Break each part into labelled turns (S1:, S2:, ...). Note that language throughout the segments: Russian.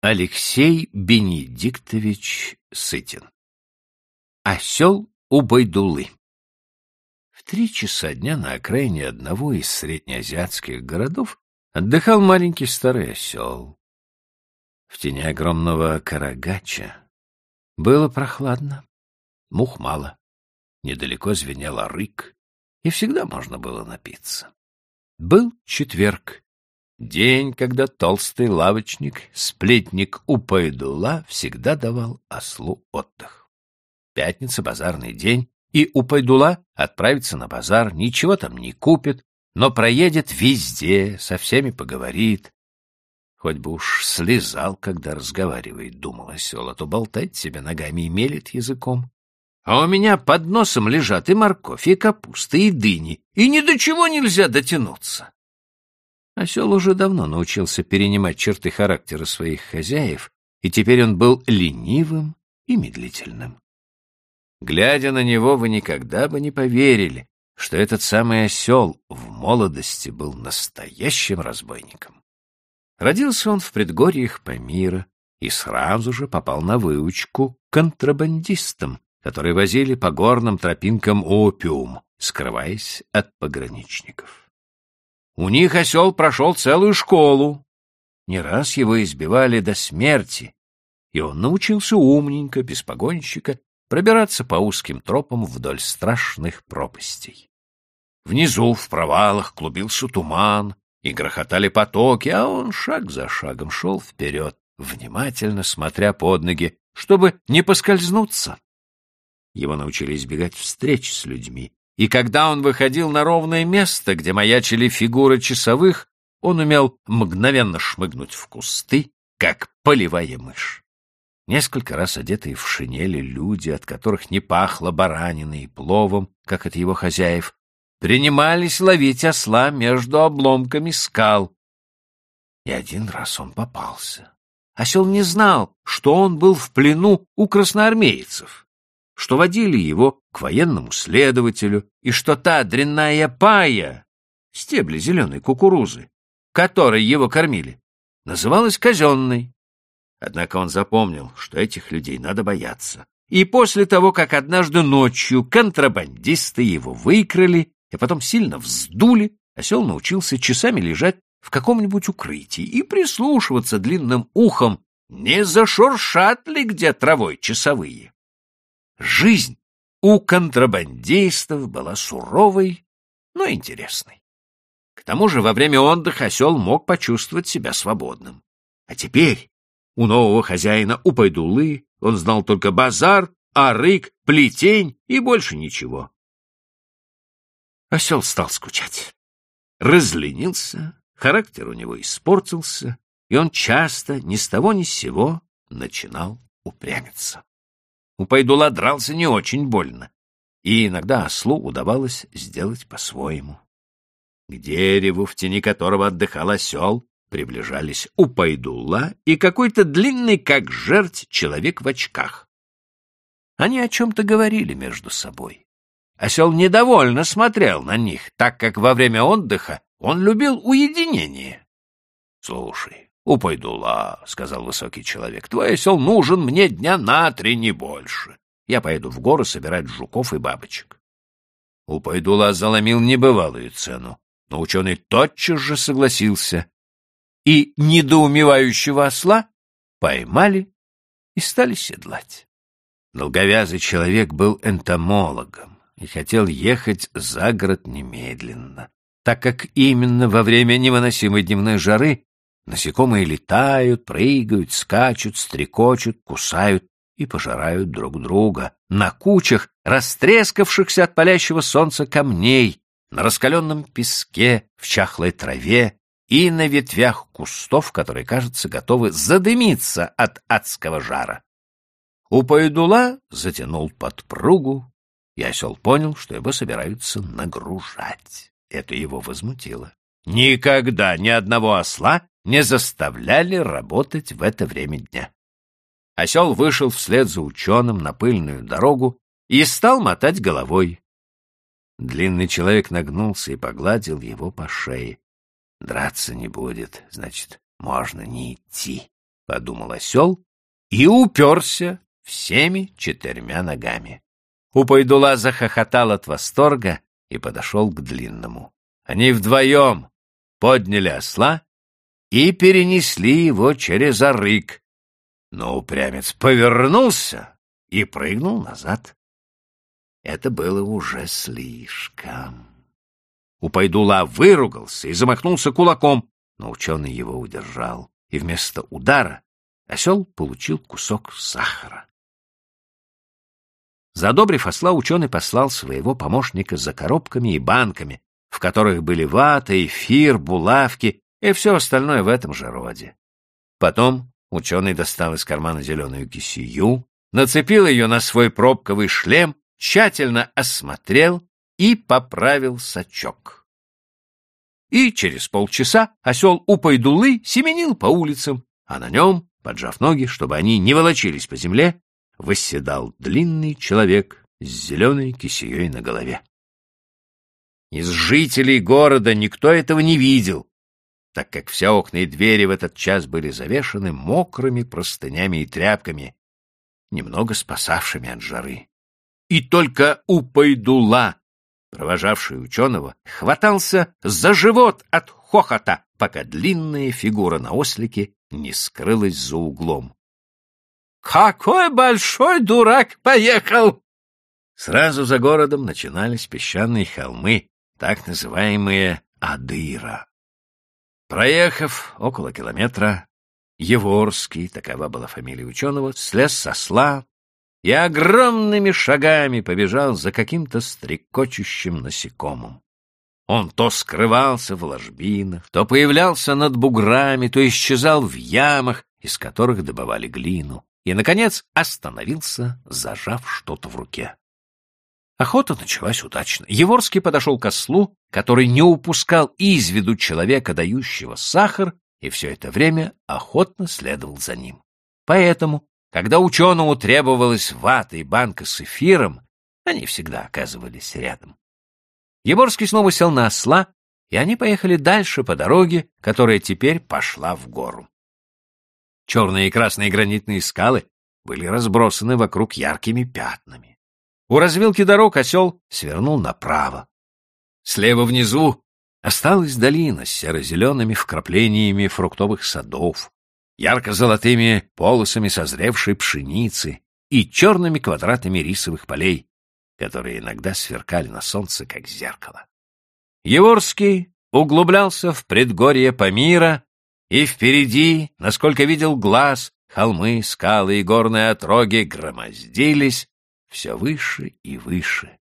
S1: Алексей Бенедиктович Сытин Осел у Байдулы В три часа дня на окраине одного из среднеазиатских городов отдыхал маленький старый осел. В тени огромного карагача было прохладно, мух мало, недалеко звенел рык, и всегда можно было напиться. Был четверг, День, когда толстый лавочник, сплетник Упайдула, всегда давал ослу отдых. Пятница — базарный день, и Упайдула отправится на базар, ничего там не купит, но проедет везде, со всеми поговорит. Хоть бы уж слезал, когда разговаривает, думал осел, а то болтает себе ногами и мелет языком. А у меня под носом лежат и морковь, и капуста, и дыни, и ни до чего нельзя дотянуться. Осел уже давно научился перенимать черты характера своих хозяев, и теперь он был ленивым и медлительным. Глядя на него, вы никогда бы не поверили, что этот самый осел в молодости был настоящим разбойником. Родился он в предгорьях Памира и сразу же попал на выучку контрабандистам, которые возили по горным тропинкам опиум, скрываясь от пограничников. У них осел прошел целую школу. Не раз его избивали до смерти, и он научился умненько, без погонщика, пробираться по узким тропам вдоль страшных пропастей. Внизу, в провалах, клубился туман, и грохотали потоки, а он шаг за шагом шел вперед, внимательно смотря под ноги, чтобы не поскользнуться. Его научили избегать встреч с людьми, и когда он выходил на ровное место, где маячили фигуры часовых, он умел мгновенно шмыгнуть в кусты, как полевая мышь. Несколько раз одетые в шинели люди, от которых не пахло бараниной и пловом, как от его хозяев, принимались ловить осла между обломками скал. И один раз он попался. Осел не знал, что он был в плену у красноармейцев что водили его к военному следователю, и что та дрянная пая, стебли зеленой кукурузы, которой его кормили, называлась казенной. Однако он запомнил, что этих людей надо бояться. И после того, как однажды ночью контрабандисты его выкрали и потом сильно вздули, осел научился часами лежать в каком-нибудь укрытии и прислушиваться длинным ухом, не зашуршат ли где травой часовые. Жизнь у контрабандистов была суровой, но интересной. К тому же во время отдыха осел мог почувствовать себя свободным. А теперь у нового хозяина, у Пайдулы, он знал только базар, арык, плетень и больше ничего. Осел стал скучать. Разленился, характер у него испортился, и он часто ни с того ни с сего начинал упрямиться. У Пайдула дрался не очень больно, и иногда ослу удавалось сделать по-своему. К дереву, в тени которого отдыхал осел, приближались у Пайдула и какой-то длинный, как жерть, человек в очках. Они о чем-то говорили между собой. Осел недовольно смотрел на них, так как во время отдыха он любил уединение. — Слушай, «Упойдула», — сказал высокий человек, — «твой осел нужен мне дня на три, не больше. Я поеду в горы собирать жуков и бабочек». Упойдула заломил небывалую цену, но ученый тотчас же согласился, и недоумевающего осла поймали и стали седлать. Долговязый человек был энтомологом и хотел ехать за город немедленно, так как именно во время невыносимой дневной жары Насекомые летают, прыгают, скачут, стрекочут, кусают и пожирают друг друга на кучах растрескавшихся от палящего солнца камней, на раскаленном песке, в чахлой траве и на ветвях кустов, которые, кажется, готовы задымиться от адского жара. У Пайдула затянул подпругу, и осел понял, что его собираются нагружать. Это его возмутило. Никогда ни одного осла не заставляли работать в это время дня. Осел вышел вслед за ученым на пыльную дорогу и стал мотать головой. Длинный человек нагнулся и погладил его по шее. Драться не будет, значит, можно не идти. подумал осел и уперся всеми четырьмя ногами. Упайдула захохотал от восторга и подошел к длинному. Они вдвоем подняли осла и перенесли его через арык. Но упрямец повернулся и прыгнул назад. Это было уже слишком. Упайдула выругался и замахнулся кулаком, но ученый его удержал, и вместо удара осел получил кусок сахара. Задобрив осла, ученый послал своего помощника за коробками и банками, в которых были вата, эфир, булавки и все остальное в этом же роде. Потом ученый достал из кармана зеленую кисию, нацепил ее на свой пробковый шлем, тщательно осмотрел и поправил сачок. И через полчаса осел Упайдулы семенил по улицам, а на нем, поджав ноги, чтобы они не волочились по земле, восседал длинный человек с зеленой кисеей на голове. Из жителей города никто этого не видел, так как все окна и двери в этот час были завешаны мокрыми простынями и тряпками, немного спасавшими от жары. И только у Пайдула, провожавший ученого, хватался за живот от хохота, пока длинная фигура на ослике не скрылась за углом. «Какой большой дурак поехал!» Сразу за городом начинались песчаные холмы, так называемые Адыра. Проехав около километра, Еворский, такова была фамилия ученого, слез со сла и огромными шагами побежал за каким-то стрекочущим насекомым. Он то скрывался в ложбинах, то появлялся над буграми, то исчезал в ямах, из которых добывали глину, и, наконец, остановился, зажав что-то в руке. Охота началась удачно. Еворский подошел к ослу, который не упускал из виду человека, дающего сахар, и все это время охотно следовал за ним. Поэтому, когда ученому требовалась вата и банка с эфиром, они всегда оказывались рядом. Егорский снова сел на осла, и они поехали дальше по дороге, которая теперь пошла в гору. Черные и красные гранитные скалы были разбросаны вокруг яркими пятнами. У развилки дорог осел свернул направо. Слева внизу осталась долина с серо-зелеными вкраплениями фруктовых садов, ярко-золотыми полосами созревшей пшеницы и черными квадратами рисовых полей, которые иногда сверкали на солнце, как зеркало. Еворский углублялся в предгорье Памира, и впереди, насколько видел глаз, холмы, скалы и горные отроги громоздились все выше и выше.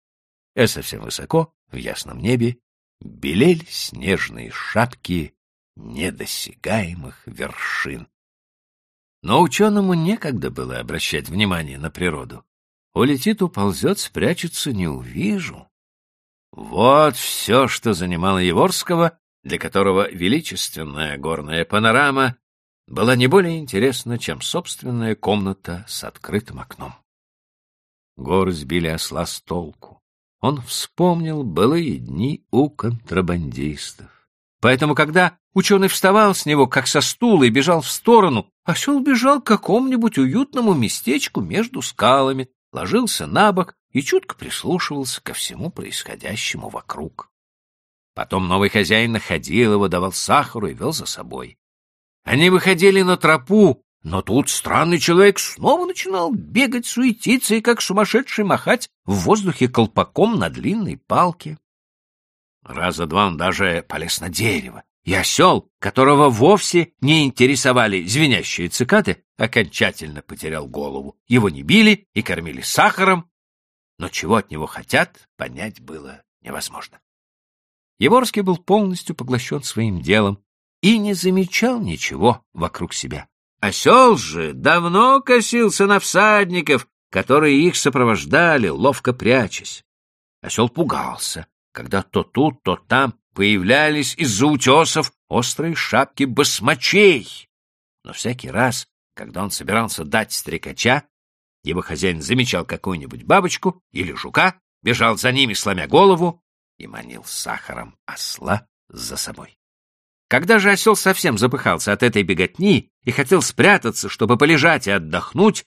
S1: А совсем высоко, в ясном небе, белели снежные шапки недосягаемых вершин. Но ученому некогда было обращать внимание на природу. Улетит, уползет, спрячется, не увижу. Вот все, что занимало Еворского, для которого величественная горная панорама была не более интересна, чем собственная комната с открытым окном. Горы сбили осла с толку. Он вспомнил былые дни у контрабандистов. Поэтому, когда ученый вставал с него, как со стула, и бежал в сторону, осел бежал к какому-нибудь уютному местечку между скалами, ложился на бок и чутко прислушивался ко всему происходящему вокруг. Потом новый хозяин находил его, давал сахару и вел за собой. Они выходили на тропу, но тут странный человек снова начинал бегать, суетиться и как сумасшедший махать в воздухе колпаком на длинной палке. Раза два он даже полез на дерево, и осел, которого вовсе не интересовали звенящие цикады, окончательно потерял голову. Его не били и кормили сахаром, но чего от него хотят, понять было невозможно. Еворский был полностью поглощен своим делом и не замечал ничего вокруг себя. Осел же давно косился на всадников, которые их сопровождали, ловко прячась. Осел пугался, когда то тут, то там появлялись из-за утесов острые шапки басмачей. Но всякий раз, когда он собирался дать стрекача, его хозяин замечал какую-нибудь бабочку или жука, бежал за ними, сломя голову, и манил сахаром осла за собой. Когда же осел совсем запыхался от этой беготни и хотел спрятаться, чтобы полежать и отдохнуть,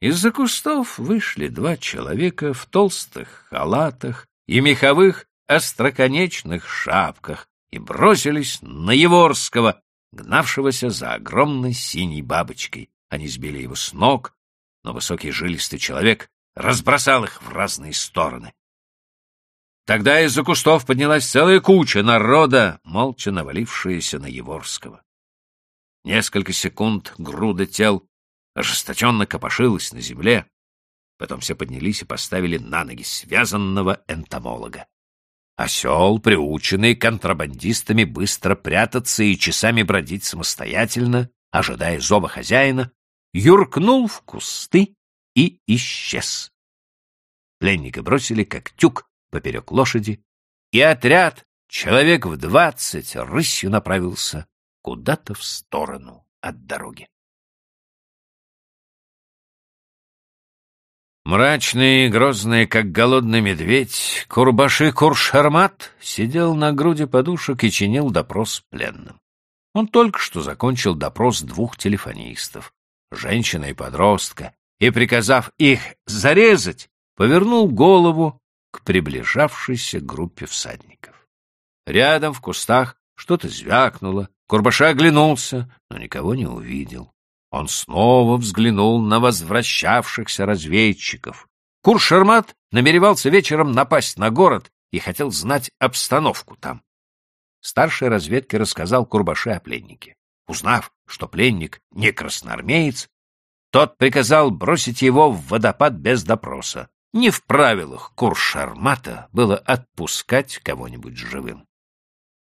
S1: из-за кустов вышли два человека в толстых халатах и меховых остроконечных шапках и бросились на Еворского, гнавшегося за огромной синей бабочкой. Они сбили его с ног, но высокий жилистый человек разбросал их в разные стороны. Тогда из-за кустов поднялась целая куча народа, молча навалившаяся на Еворского. Несколько секунд груда тел ожесточенно копошилась на земле, потом все поднялись и поставили на ноги связанного энтомолога. Осел, приученный контрабандистами быстро прятаться и часами бродить самостоятельно, ожидая зова хозяина, юркнул в кусты и исчез. Пленника бросили, как тюк, поперек лошади, и отряд, человек в двадцать, рысью направился куда-то в сторону от дороги. Мрачный и грозный, как голодный медведь, Курбаши Куршармат сидел на груди подушек и чинил допрос пленным. Он только что закончил допрос двух телефонистов, женщины и подростка, и, приказав их зарезать, повернул голову к приближавшейся группе всадников. Рядом в кустах что-то звякнуло, Курбаша оглянулся, но никого не увидел. Он снова взглянул на возвращавшихся разведчиков. Куршермат намеревался вечером напасть на город и хотел знать обстановку там. Старший разведки рассказал Курбаше о пленнике. Узнав, что пленник не красноармеец, тот приказал бросить его в водопад без допроса. Не в правилах Куршармата было отпускать кого-нибудь живым.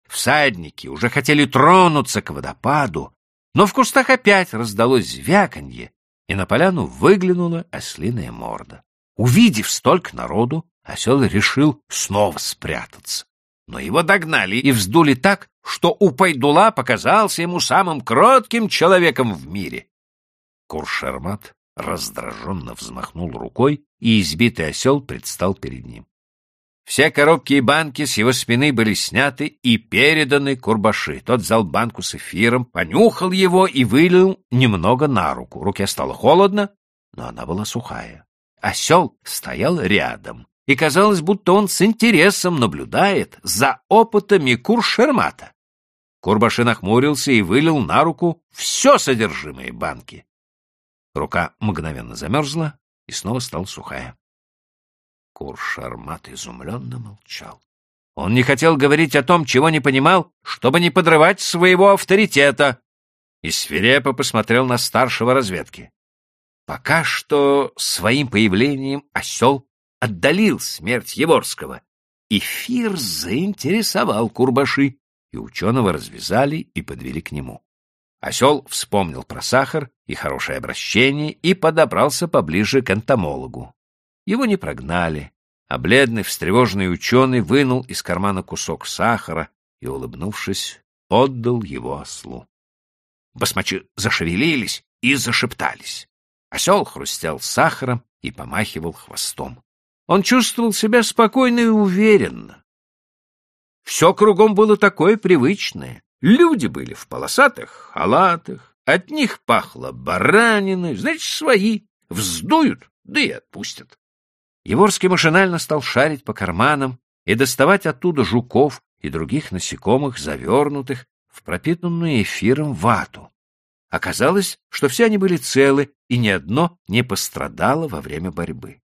S1: Всадники уже хотели тронуться к водопаду, но в кустах опять раздалось звяканье, и на поляну выглянула ослиная морда. Увидев столько народу, осел решил снова спрятаться. Но его догнали и вздули так, что у Пайдула показался ему самым кротким человеком в мире. Куршермат раздраженно взмахнул рукой, и избитый осел предстал перед ним. Все коробки и банки с его спины были сняты и переданы Курбаши. Тот взял банку с эфиром, понюхал его и вылил немного на руку. Руке стало холодно, но она была сухая. Осел стоял рядом, и казалось, будто он с интересом наблюдает за опытами Куршермата. Курбаши нахмурился и вылил на руку все содержимое банки. Рука мгновенно замерзла и снова стала сухая. Куршармат изумленно молчал. Он не хотел говорить о том, чего не понимал, чтобы не подрывать своего авторитета, и свирепо посмотрел на старшего разведки. Пока что своим появлением осел отдалил смерть Еворского. Эфир заинтересовал Курбаши, и ученого развязали и подвели к нему. Осел вспомнил про сахар и хорошее обращение и подобрался поближе к энтомологу. Его не прогнали, а бледный, встревоженный ученый вынул из кармана кусок сахара и, улыбнувшись, отдал его ослу. Басмачи зашевелились и зашептались. Осел хрустел сахаром и помахивал хвостом. Он чувствовал себя спокойно и уверенно. Все кругом было такое привычное. Люди были в полосатых халатах, от них пахло бараниной, значит, свои, вздуют, да и отпустят. Еворский машинально стал шарить по карманам и доставать оттуда жуков и других насекомых, завернутых в пропитанную эфиром вату. Оказалось, что все они были целы, и ни одно не пострадало во время борьбы.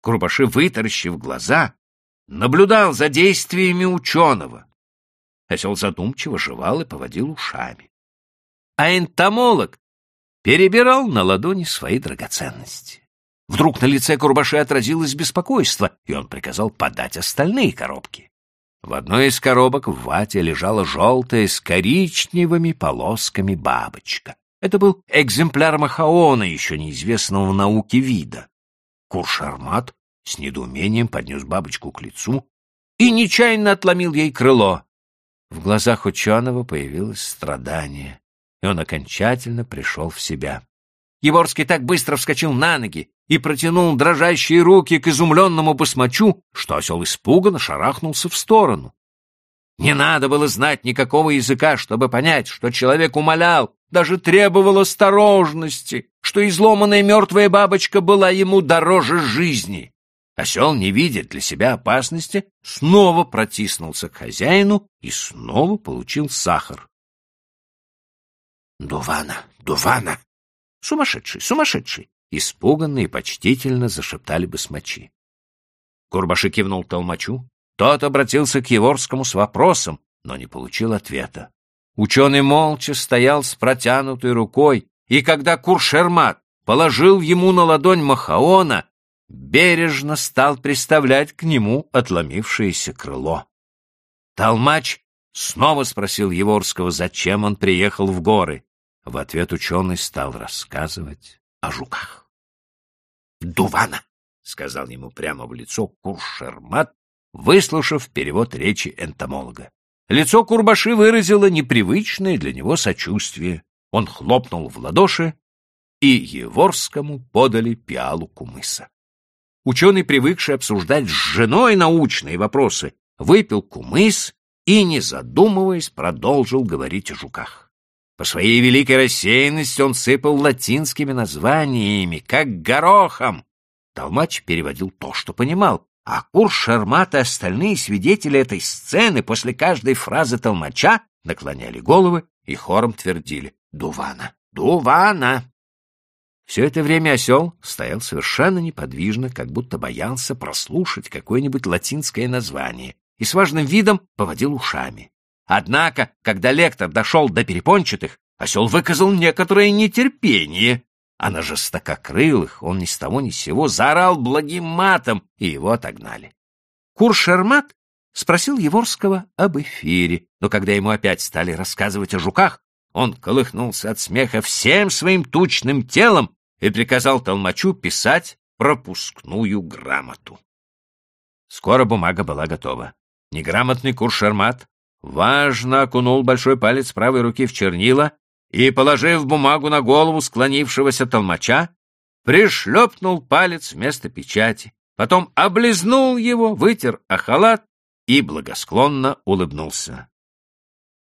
S1: Крубаши, вытаращив глаза, наблюдал за действиями ученого. Осел задумчиво жевал и поводил ушами. А энтомолог перебирал на ладони свои драгоценности. Вдруг на лице Курбаши отразилось беспокойство, и он приказал подать остальные коробки. В одной из коробок в вате лежала желтая с коричневыми полосками бабочка. Это был экземпляр махаона, еще неизвестного в науке вида. Куршармат с недоумением поднес бабочку к лицу и нечаянно отломил ей крыло. В глазах ученого появилось страдание, и он окончательно пришел в себя. Еворский так быстро вскочил на ноги и протянул дрожащие руки к изумленному басмачу, что осел испуганно шарахнулся в сторону. Не надо было знать никакого языка, чтобы понять, что человек умолял даже требовал осторожности, что изломанная мертвая бабочка была ему дороже жизни. Осел, не видя для себя опасности, снова протиснулся к хозяину и снова получил сахар. «Дувана, Дувана!» «Сумасшедший, сумасшедший!» Испуганно и почтительно зашептали басмачи. Курбаши кивнул толмачу. Тот обратился к Еворскому с вопросом, но не получил ответа. Ученый молча стоял с протянутой рукой, и когда Куршермат положил ему на ладонь Махаона, бережно стал приставлять к нему отломившееся крыло. Толмач снова спросил Еворского, зачем он приехал в горы. В ответ ученый стал рассказывать о жуках. «Дувана!» — сказал ему прямо в лицо Куршермат, выслушав перевод речи энтомолога. Лицо Курбаши выразило непривычное для него сочувствие. Он хлопнул в ладоши, и Еворскому подали пиалу кумыса. Ученый, привыкший обсуждать с женой научные вопросы, выпил кумыс и, не задумываясь, продолжил говорить о жуках. По своей великой рассеянности он сыпал латинскими названиями, как горохом. Толмач переводил то, что понимал, а Кур Шармат и остальные свидетели этой сцены после каждой фразы толмача наклоняли головы и хором твердили «Дувана! Дувана!». Все это время осел стоял совершенно неподвижно, как будто боялся прослушать какое-нибудь латинское название, и с важным видом поводил ушами. Однако, когда лектор дошел до перепончатых, осел выказал некоторое нетерпение а на жестококрылых он ни с того ни с сего заорал благим матом, и его отогнали. Куршермат спросил Еворского об эфире, но когда ему опять стали рассказывать о жуках, он колыхнулся от смеха всем своим тучным телом и приказал толмачу писать пропускную грамоту. Скоро бумага была готова. Неграмотный Куршермат важно окунул большой палец правой руки в чернила и, положив бумагу на голову склонившегося толмача, пришлепнул палец вместо печати, потом облизнул его, вытер о халат и благосклонно улыбнулся.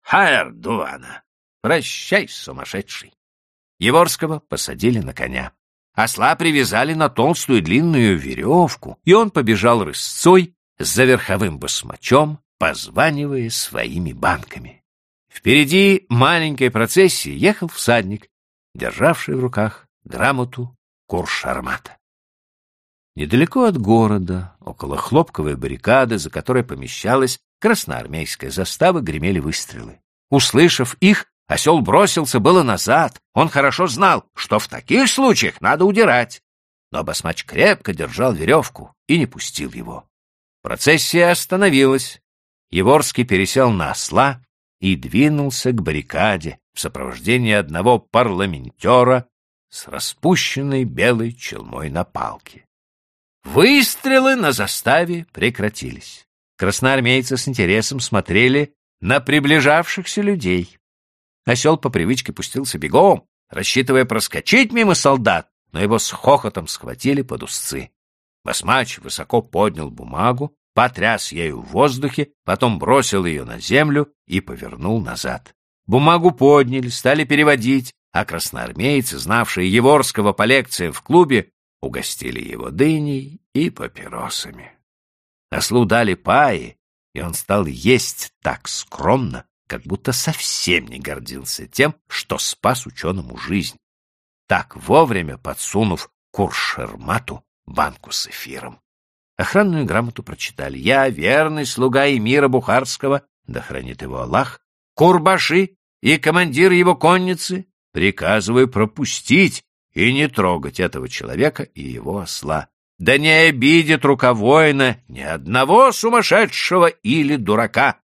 S1: «Хайр, Дувана! Прощай, сумасшедший!» Еворского посадили на коня. Осла привязали на толстую длинную веревку, и он побежал рысцой за верховым басмачом, позванивая своими банками. Впереди маленькой процессии ехал всадник, державший в руках грамоту Куршармата. Недалеко от города, около хлопковой баррикады, за которой помещалась красноармейская застава, гремели выстрелы. Услышав их, осел бросился было назад. Он хорошо знал, что в таких случаях надо удирать. Но басмач крепко держал веревку и не пустил его. Процессия остановилась. Еворский пересел на осла и двинулся к баррикаде в сопровождении одного парламентера с распущенной белой челмой на палке. Выстрелы на заставе прекратились. Красноармейцы с интересом смотрели на приближавшихся людей. Осел по привычке пустился бегом, рассчитывая проскочить мимо солдат, но его с хохотом схватили под узцы. Басмач высоко поднял бумагу, потряс ею в воздухе, потом бросил ее на землю и повернул назад. Бумагу подняли, стали переводить, а красноармейцы, знавшие Еворского по лекциям в клубе, угостили его дыней и папиросами. Ослу дали паи, и он стал есть так скромно, как будто совсем не гордился тем, что спас ученому жизнь, так вовремя подсунув Куршермату банку с эфиром. Охранную грамоту прочитали. «Я, верный слуга Эмира Бухарского, да хранит его Аллах, Курбаши и командир его конницы, приказываю пропустить и не трогать этого человека и его осла. Да не обидит рука воина ни одного сумасшедшего или дурака.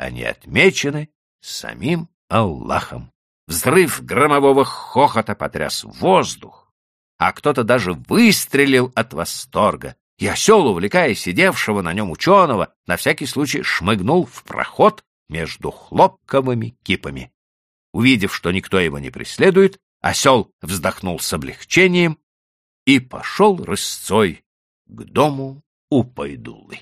S1: Они отмечены самим Аллахом. Взрыв громового хохота потряс воздух, а кто-то даже выстрелил от восторга и осел, увлекая сидевшего на нем ученого, на всякий случай шмыгнул в проход между хлопковыми кипами. Увидев, что никто его не преследует, осел вздохнул с облегчением и пошел рысцой к дому у Пайдулы.